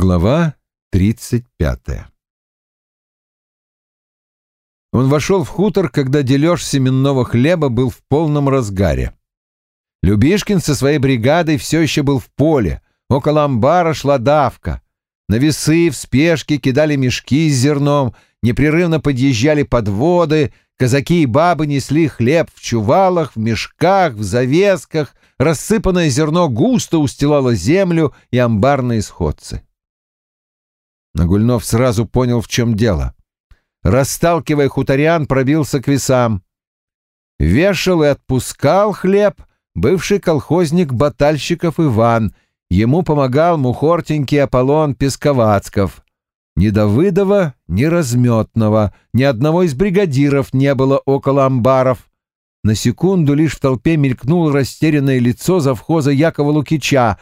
Глава тридцать пятая Он вошел в хутор, когда дележ семенного хлеба был в полном разгаре. Любишкин со своей бригадой все еще был в поле. Около амбара шла давка. На весы в спешке кидали мешки с зерном, непрерывно подъезжали подводы, казаки и бабы несли хлеб в чувалах, в мешках, в завесках, рассыпанное зерно густо устилало землю и амбарные сходцы. Нагульнов сразу понял, в чем дело. Расталкивая хуторян, пробился к весам. Вешал и отпускал хлеб бывший колхозник батальщиков Иван. Ему помогал мухортенький Аполлон Песковацков. Ни Давыдова, ни Разметного, ни одного из бригадиров не было около амбаров. На секунду лишь в толпе мелькнуло растерянное лицо завхоза Якова Лукича,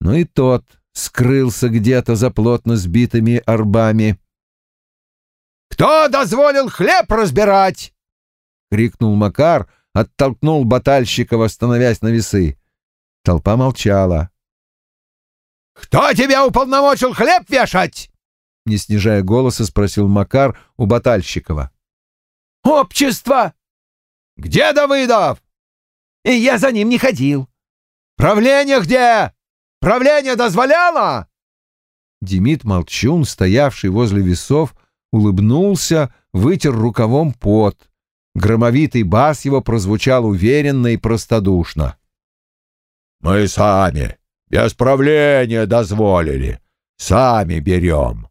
но и тот скрылся где-то за плотно сбитыми арбами. «Кто дозволил хлеб разбирать?» — крикнул Макар, оттолкнул Батальщикова, становясь на весы. Толпа молчала. «Кто тебя уполномочил хлеб вешать?» Не снижая голоса, спросил Макар у Батальщикова. «Общество!» «Где Давыдов?» «И я за ним не ходил». «Правление где?» Правление дозволяло?» Демид Молчун, стоявший возле весов, улыбнулся, вытер рукавом пот. Громовитый бас его прозвучал уверенно и простодушно. «Мы сами, без правления дозволили, сами берем».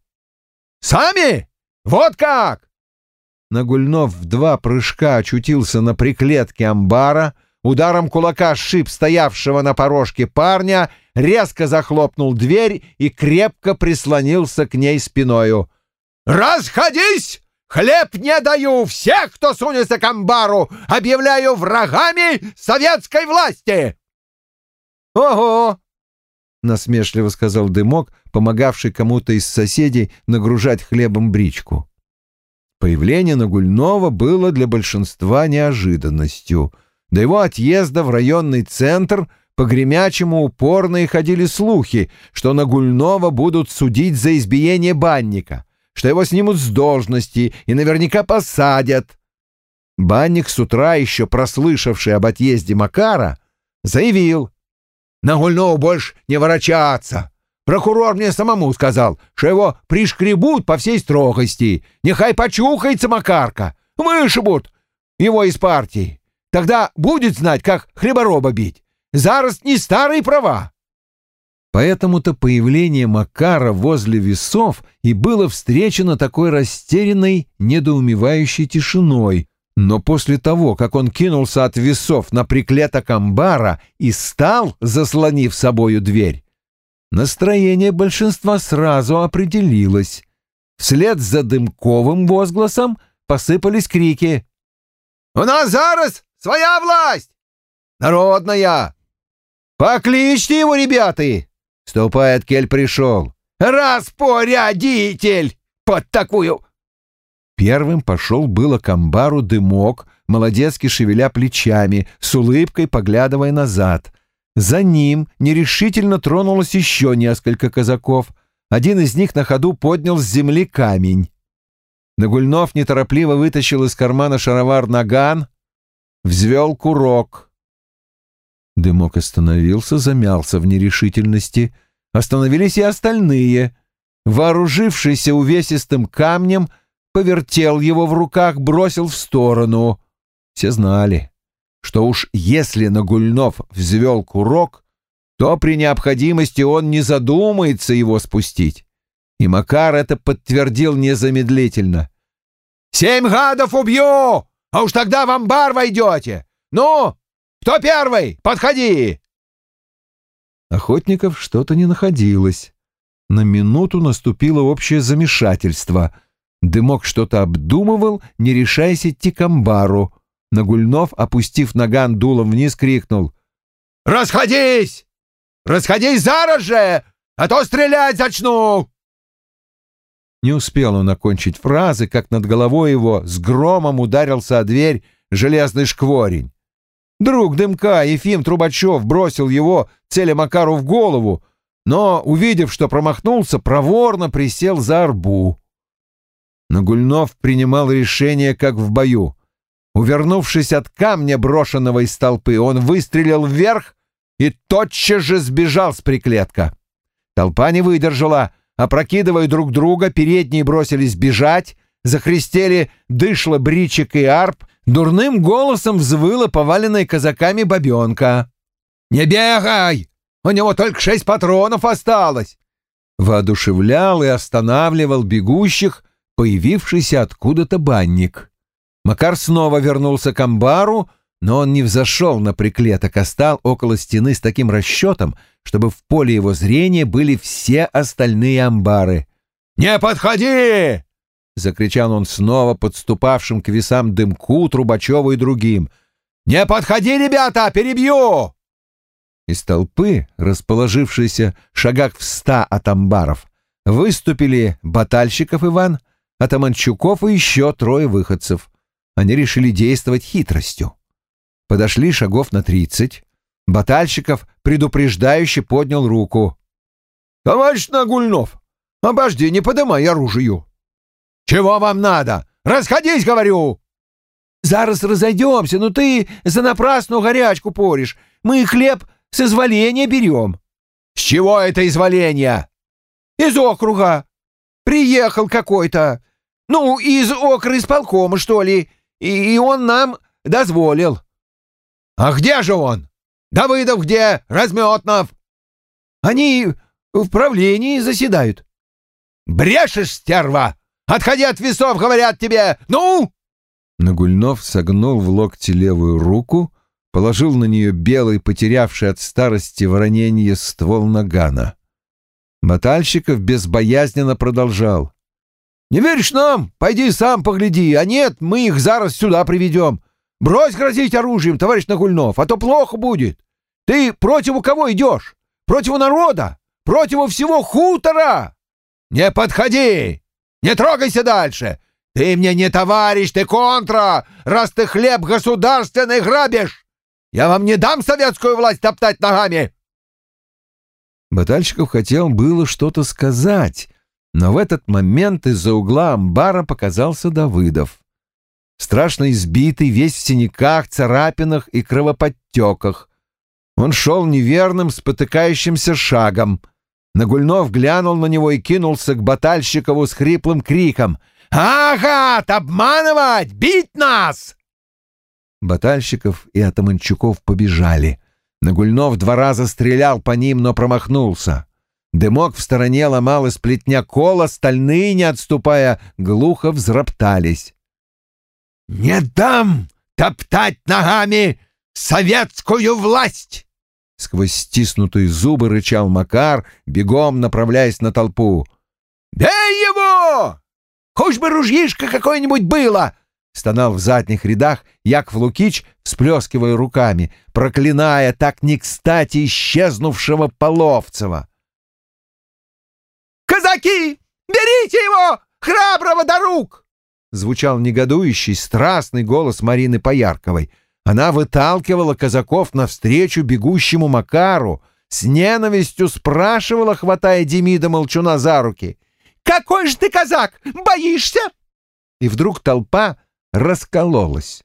«Сами? Вот как?» Нагульнов в два прыжка очутился на приклетке амбара, ударом кулака сшиб стоявшего на порожке парня, резко захлопнул дверь и крепко прислонился к ней спиною. «Расходись! Хлеб не даю! Всех, кто сунется к амбару, объявляю врагами советской власти!» «Ого!» — насмешливо сказал Дымок, помогавший кому-то из соседей нагружать хлебом бричку. Появление Нагульнова было для большинства неожиданностью — до его отъезда в районный центр по гремячему упорно и ходили слухи, что Нагульнова будут судить за избиение банника, что его снимут с должности и наверняка посадят. Банник с утра, еще прослышавший об отъезде Макара, заявил, «Нагульнову больше не ворочаться. Прокурор мне самому сказал, что его пришкребут по всей строгости. Нехай почухается Макарка, вышибут его из партии. Тогда будет знать, как хлебороба бить. Зараз не старые права. Поэтому-то появление Макара возле весов и было встречено такой растерянной, недоумевающей тишиной. Но после того, как он кинулся от весов на приклеток амбара и стал, заслонив собою дверь, настроение большинства сразу определилось. Вслед за дымковым возгласом посыпались крики. «У нас зараз Своя власть! Народная! Покличьте его, ребята! Ступает, кель пришел. Распорядитель! Под такую... Первым пошел было к амбару дымок, молодецки шевеля плечами, с улыбкой поглядывая назад. За ним нерешительно тронулось еще несколько казаков. Один из них на ходу поднял с земли камень. Нагульнов неторопливо вытащил из кармана шаровар наган, взвел курок. Дымок остановился, замялся в нерешительности. Остановились и остальные. Вооружившийся увесистым камнем, повертел его в руках, бросил в сторону. Все знали, что уж если Нагульнов взвел курок, то при необходимости он не задумается его спустить. И Макар это подтвердил незамедлительно. «Семь гадов убью! А уж тогда в амбар войдете. Ну, кто первый? Подходи!» Охотников что-то не находилось. На минуту наступило общее замешательство. Дымок что-то обдумывал, не решаясь идти к амбару. Нагульнов, опустив наган дулом вниз, крикнул. «Расходись! Расходись зараз же, а то стрелять зачну!» Не успел он окончить фразы, как над головой его с громом ударился о дверь железный шкворень. Друг дымка, Ефим Трубачев, бросил его целя Макару в голову, но, увидев, что промахнулся, проворно присел за арбу. Нагульнов принимал решение, как в бою. Увернувшись от камня, брошенного из толпы, он выстрелил вверх и тотчас же сбежал с приклетка. Толпа не выдержала, опрокидывая друг друга, передние бросились бежать, захристели дышло бричек и арп, дурным голосом взвыла поваленная казаками бабенка. «Не бегай! У него только шесть патронов осталось!» Воодушевлял и останавливал бегущих появившийся откуда-то банник. Макар снова вернулся к амбару, но он не взошел на приклеток, а стал около стены с таким расчетом, чтобы в поле его зрения были все остальные амбары. «Не подходи!» — закричал он снова подступавшим к весам Дымку, Трубачеву и другим. «Не подходи, ребята, перебью!» Из толпы, расположившейся шагах в ста от амбаров, выступили Батальщиков Иван, Атаманчуков и еще трое выходцев. Они решили действовать хитростью. Подошли шагов на тридцать. Батальщиков предупреждающе поднял руку. «Товарищ Нагульнов, обожди, не подымай оружию!» «Чего вам надо? Расходись, говорю!» «Зараз разойдемся, но ты за напрасную горячку поришь. Мы хлеб с изволения берем». «С чего это изволение?» «Из округа. Приехал какой-то. Ну, из окра исполкома, что ли. И, и он нам дозволил». «А где же он? Давыдов где? Разметнов?» «Они в правлении заседают». «Брешешь, стерва! Отходи от весов, говорят тебе! Ну!» Нагульнов согнул в локте левую руку, положил на нее белый, потерявший от старости вороненье ствол нагана. Мотальщиков безбоязненно продолжал. «Не веришь нам? Пойди сам погляди, а нет, мы их зараз сюда приведем. Брось грозить оружием, товарищ Нагульнов, а то плохо будет. Ты против кого идешь? Против народа? Против всего хутора?» «Не подходи! Не трогайся дальше! Ты мне не товарищ, ты контра, раз ты хлеб государственный грабишь! Я вам не дам советскую власть топтать ногами!» Батальщиков хотел было что-то сказать, но в этот момент из-за угла амбара показался Давыдов. Страшно избитый, весь в синяках, царапинах и кровоподтеках. Он шел неверным, спотыкающимся шагом — Нагульнов глянул на него и кинулся к Батальщикову с хриплым криком. «Ага, обманывать! Бить нас!» Батальщиков и Атаманчуков побежали. Нагульнов два раза стрелял по ним, но промахнулся. Дымок в стороне ломал из плетня кол, остальные, не отступая, глухо взроптались. «Не дам топтать ногами советскую власть!» Сквозь стиснутые зубы рычал Макар, бегом направляясь на толпу. «Бей его! Хоть бы ружьишко какое-нибудь было!» Стонал в задних рядах Яков Лукич, всплескивая руками, проклиная так не кстати исчезнувшего Половцева. «Казаки, берите его, храброго до рук!» Звучал негодующий, страстный голос Марины Поярковой — она выталкивала казаков навстречу бегущему Макару, с ненавистью спрашивала, хватая Демида Молчуна за руки. «Какой же ты казак? Боишься?» И вдруг толпа раскололась.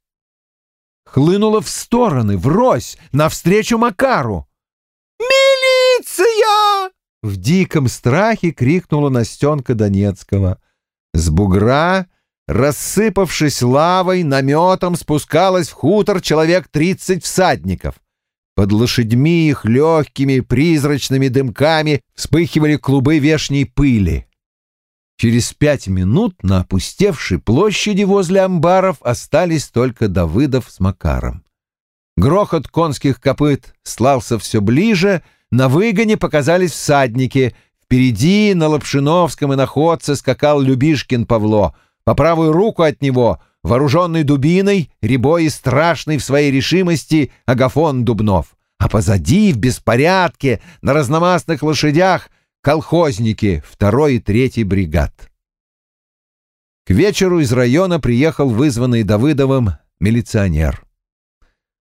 Хлынула в стороны, врозь, навстречу Макару. «Милиция!» В диком страхе крикнула Настенка Донецкого. С бугра Рассыпавшись лавой, наметом спускалось в хутор человек тридцать всадников. Под лошадьми их легкими призрачными дымками вспыхивали клубы вешней пыли. Через пять минут на опустевшей площади возле амбаров остались только Давыдов с Макаром. Грохот конских копыт слался все ближе, на выгоне показались всадники. Впереди на Лапшиновском и находце скакал Любишкин Павло — по правую руку от него, вооруженный дубиной, рябой и страшный в своей решимости Агафон Дубнов. А позади, в беспорядке, на разномастных лошадях, колхозники второй и третий бригад. К вечеру из района приехал вызванный Давыдовым милиционер.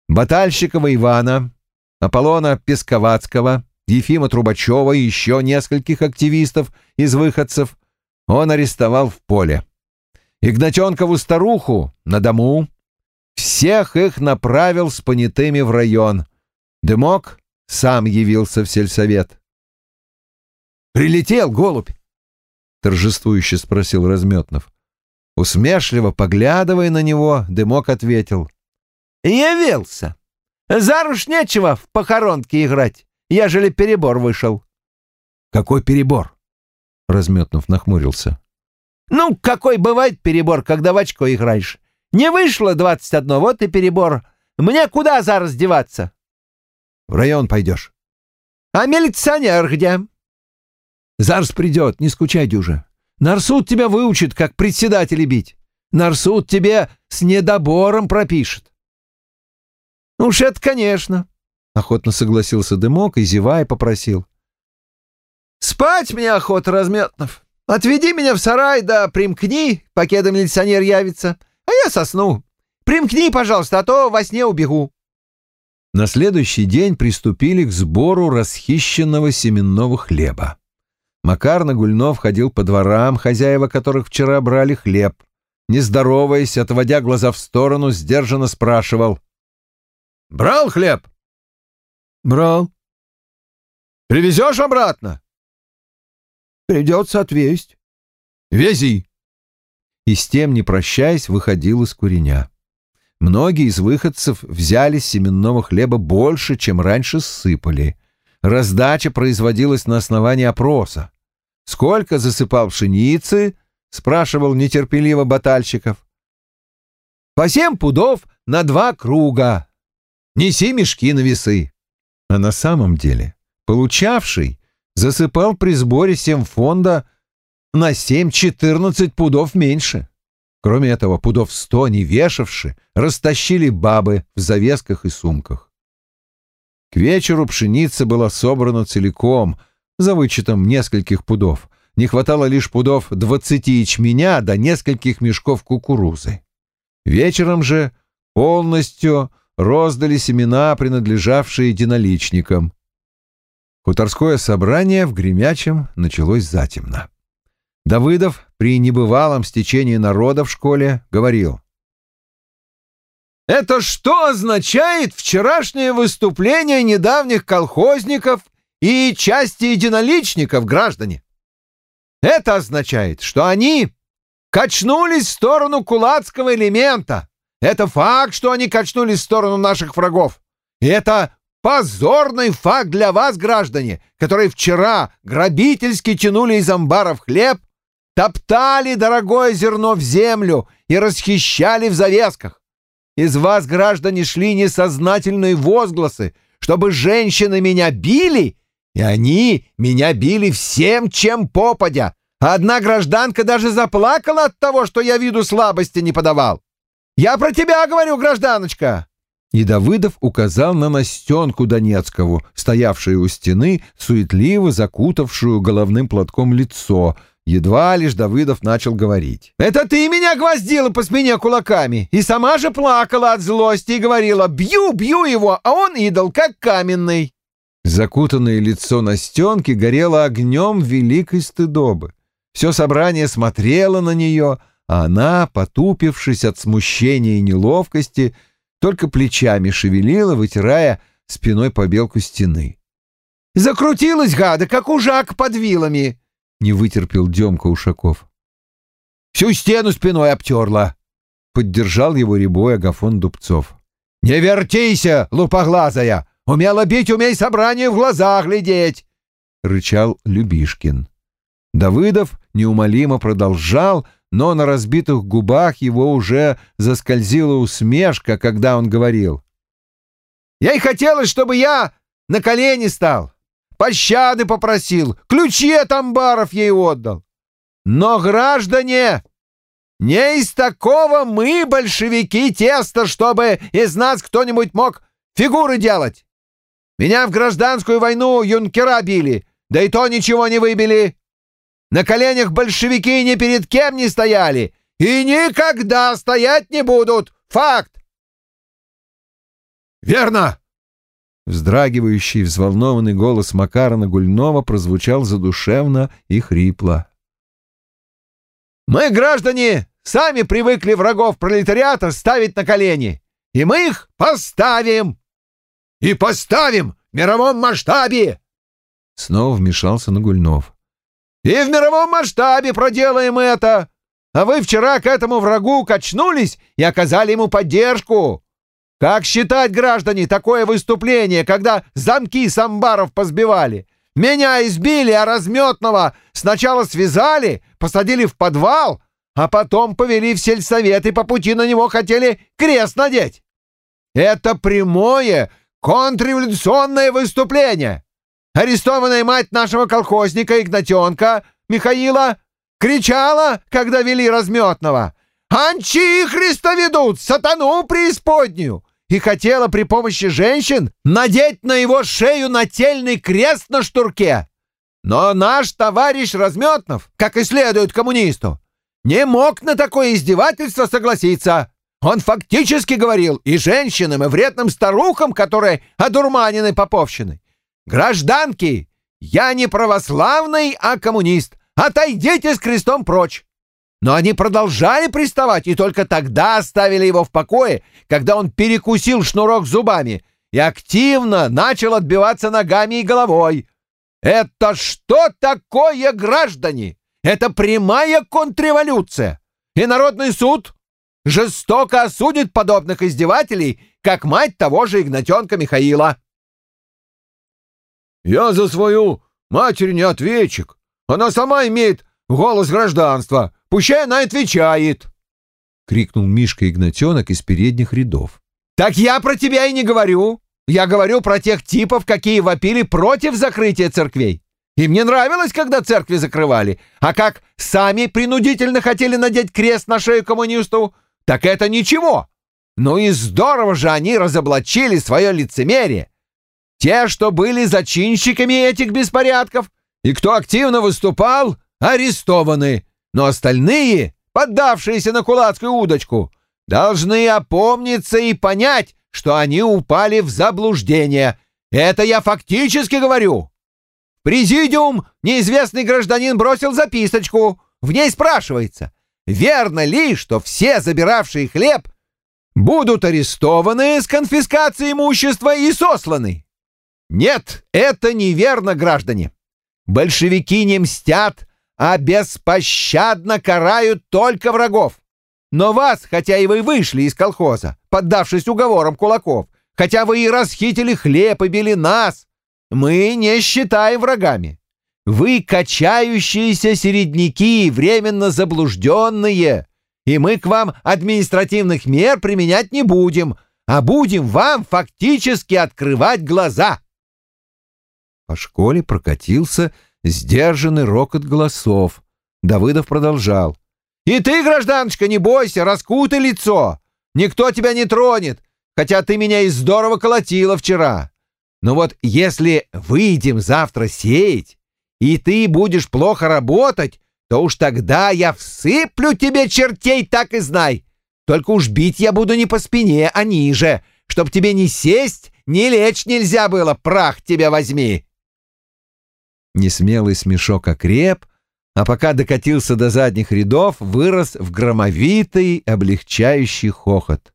Батальщикова Ивана, Аполлона Песковацкого, Ефима Трубачева и еще нескольких активистов из выходцев он арестовал в поле. Игнатенкову старуху на дому. Всех их направил с понятыми в район. Дымок сам явился в сельсовет. «Прилетел голубь?» — торжествующе спросил Разметнов. Усмешливо поглядывая на него, Дымок ответил. «Явился. Заруш нечего в похоронке играть, ежели перебор вышел». «Какой перебор?» — Разметнов нахмурился. «Ну, какой бывает перебор, когда в очко играешь? Не вышло двадцать одно, вот и перебор. Мне куда зараз деваться?» «В район пойдешь». «А милиционер где?» «Зараз придет, не скучай, дюжа. Нарсуд тебя выучит, как председателя бить. Нарсуд тебе с недобором пропишет». «Ну уж это, конечно», — охотно согласился Дымок и, зевая, попросил. «Спать мне охота, Разметнов. Отведи меня в сарай, да примкни, покеда милиционер явится, а я сосну. Примкни, пожалуйста, а то во сне убегу». На следующий день приступили к сбору расхищенного семенного хлеба. Макар Нагульнов ходил по дворам, хозяева которых вчера брали хлеб. Не здороваясь, отводя глаза в сторону, сдержанно спрашивал. «Брал хлеб?» «Брал». «Привезешь обратно?» Придется отвесть. Вези. И с тем, не прощаясь, выходил из куреня. Многие из выходцев взяли семенного хлеба больше, чем раньше сыпали. Раздача производилась на основании опроса. «Сколько засыпал пшеницы?» — спрашивал нетерпеливо батальщиков. «По семь пудов на два круга. Неси мешки на весы». А на самом деле получавший засыпал при сборе семфонда на 7-14 пудов меньше. Кроме этого, пудов сто не вешавши, растащили бабы в завесках и сумках. К вечеру пшеница была собрана целиком, за вычетом нескольких пудов. Не хватало лишь пудов двадцати ячменя до нескольких мешков кукурузы. Вечером же полностью роздали семена, принадлежавшие единоличникам. Хуторское собрание в Гремячем началось затемно. Давыдов при небывалом стечении народа в школе говорил. «Это что означает вчерашнее выступление недавних колхозников и части единоличников, граждане? Это означает, что они качнулись в сторону кулацкого элемента. Это факт, что они качнулись в сторону наших врагов. И это Позорный факт для вас, граждане, которые вчера грабительски тянули из амбаров хлеб, топтали дорогое зерно в землю и расхищали в завесках. Из вас, граждане, шли несознательные возгласы, чтобы женщины меня били, и они меня били всем, чем попадя. Одна гражданка даже заплакала от того, что я виду слабости не подавал. Я про тебя говорю, гражданочка. И Давыдов указал на Настенку Донецкову, стоявшую у стены, суетливо закутавшую головным платком лицо. Едва лишь Давыдов начал говорить. «Это ты меня гвоздила по спине кулаками, и сама же плакала от злости и говорила «бью, бью его, а он идол, как каменный». Закутанное лицо Настенки горело огнем великой стыдобы. Все собрание смотрело на нее, а она, потупившись от смущения и неловкости, только плечами шевелила, вытирая спиной побелку стены. «Закрутилась, гада, как ужак под вилами!» — не вытерпел Демка Ушаков. «Всю стену спиной обтерла!» — поддержал его рябой Агафон Дубцов. «Не вертейся, лупоглазая! Умела бить, умей собрание в глаза глядеть!» — рычал Любишкин. Давыдов неумолимо продолжал, но на разбитых губах его уже заскользила усмешка, когда он говорил. «Ей хотелось, чтобы я на колени стал, пощады попросил, ключи от амбаров ей отдал. Но, граждане, не из такого мы, большевики, теста, чтобы из нас кто-нибудь мог фигуры делать. Меня в гражданскую войну юнкера били, да и то ничего не выбили. На коленях большевики ни перед кем не стояли и никогда стоять не будут. Факт. Верно. Вздрагивающий, взволнованный голос Макара Нагульнова прозвучал задушевно и хрипло. «Мы, граждане, сами привыкли врагов пролетариата ставить на колени, и мы их поставим!» «И поставим в мировом масштабе!» Снова вмешался Нагульнов. «И в мировом масштабе проделаем это! А вы вчера к этому врагу качнулись и оказали ему поддержку!» Как считать, граждане, такое выступление, когда замки самбаров позбивали? Меня избили, а разметного сначала связали, посадили в подвал, а потом повели в сельсовет и по пути на него хотели крест надеть. Это прямое контрреволюционное выступление. Арестованная мать нашего колхозника Игнатенка Михаила кричала, когда вели разметного. «Анчихриста ведут! Сатану преисподнюю!» и хотела при помощи женщин надеть на его шею нательный крест на штурке. Но наш товарищ Разметнов, как и следует коммунисту, не мог на такое издевательство согласиться. Он фактически говорил и женщинам, и вредным старухам, которые одурманены поповщиной. «Гражданки, я не православный, а коммунист. Отойдите с крестом прочь. Но они продолжали приставать и только тогда оставили его в покое, когда он перекусил шнурок зубами и активно начал отбиваться ногами и головой. Это что такое, граждане? Это прямая контрреволюция. И Народный суд жестоко осудит подобных издевателей, как мать того же Игнатенка Михаила. «Я за свою матерь не ответчик. Она сама имеет голос гражданства. Пущай она отвечает!» — крикнул Мишка Игнатенок из передних рядов. «Так я про тебя и не говорю. Я говорю про тех типов, какие вопили против закрытия церквей. И мне нравилось, когда церкви закрывали. А как сами принудительно хотели надеть крест на шею коммунисту, так это ничего. Ну и здорово же они разоблачили свое лицемерие. Те, что были зачинщиками этих беспорядков, и кто активно выступал, арестованы но остальные, поддавшиеся на кулацкую удочку, должны опомниться и понять, что они упали в заблуждение. Это я фактически говорю. Президиум неизвестный гражданин бросил записочку. В ней спрашивается, верно ли, что все забиравшие хлеб будут арестованы с конфискацией имущества и сосланы? Нет, это неверно, граждане. Большевики не мстят, а беспощадно карают только врагов. Но вас, хотя и вы вышли из колхоза, поддавшись уговорам кулаков, хотя вы и расхитили хлеб и били нас, мы не считаем врагами. Вы качающиеся середняки, временно заблужденные, и мы к вам административных мер применять не будем, а будем вам фактически открывать глаза. По школе прокатился Сдержанный рокот голосов. Давыдов продолжал. «И ты, гражданочка, не бойся, раскутай лицо. Никто тебя не тронет, хотя ты меня и здорово колотила вчера. Но вот если выйдем завтра сеять, и ты будешь плохо работать, то уж тогда я всыплю тебе чертей, так и знай. Только уж бить я буду не по спине, а ниже, чтоб тебе не сесть, не лечь нельзя было, прах тебя возьми. Несмелый смешок окреп, а пока докатился до задних рядов, вырос в громовитый, облегчающий хохот.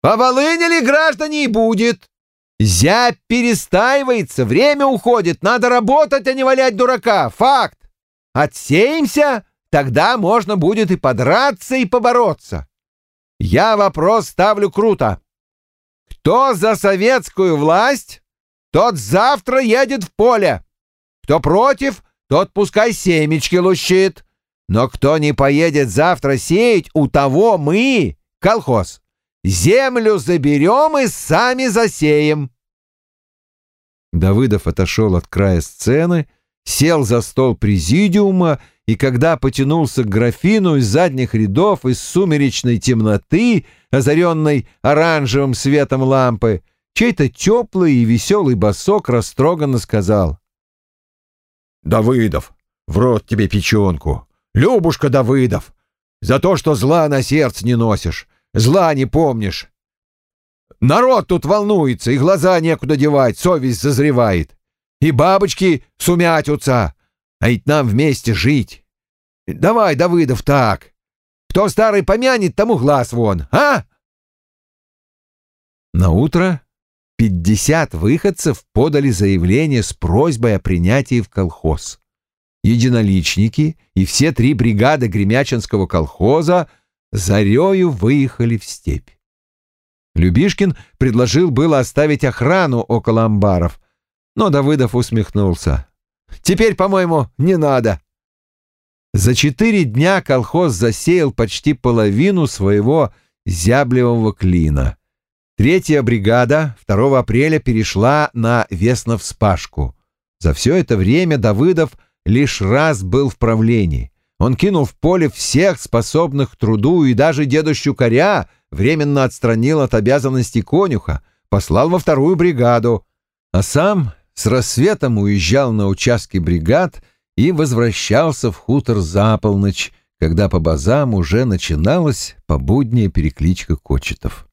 «По Волыне ли, граждане, и будет? Зябь перестаивается, время уходит, надо работать, а не валять дурака, факт. Отсеемся, тогда можно будет и подраться, и побороться. Я вопрос ставлю круто. Кто за советскую власть, тот завтра едет в поле. Кто против, тот пускай семечки лущит. Но кто не поедет завтра сеять, у того мы, колхоз, землю заберем и сами засеем. Давыдов отошел от края сцены, сел за стол президиума, и когда потянулся к графину из задних рядов, из сумеречной темноты, озаренной оранжевым светом лампы, Чей-то теплый и веселый босок растроганно сказал. «Давыдов, в рот тебе печенку! Любушка Давыдов! За то, что зла на сердце не носишь, зла не помнишь! Народ тут волнуется, и глаза некуда девать, совесть зазревает. И бабочки сумятятся, а ведь нам вместе жить. Давай, Давыдов, так. Кто старый помянет, тому глаз вон, а? На утро пятьдесят выходцев подали заявление с просьбой о принятии в колхоз. Единоличники и все три бригады Гремячинского колхоза зарею выехали в степь. Любишкин предложил было оставить охрану около амбаров, но Давыдов усмехнулся. «Теперь, по-моему, не надо». За четыре дня колхоз засеял почти половину своего зяблевого клина. Третья бригада 2 апреля перешла на Весновспашку. За все это время Давыдов лишь раз был в правлении. Он кинул в поле всех способных к труду и даже деду Щукаря временно отстранил от обязанностей конюха, послал во вторую бригаду, а сам с рассветом уезжал на участки бригад и возвращался в хутор за полночь, когда по базам уже начиналась побудняя перекличка кочетов.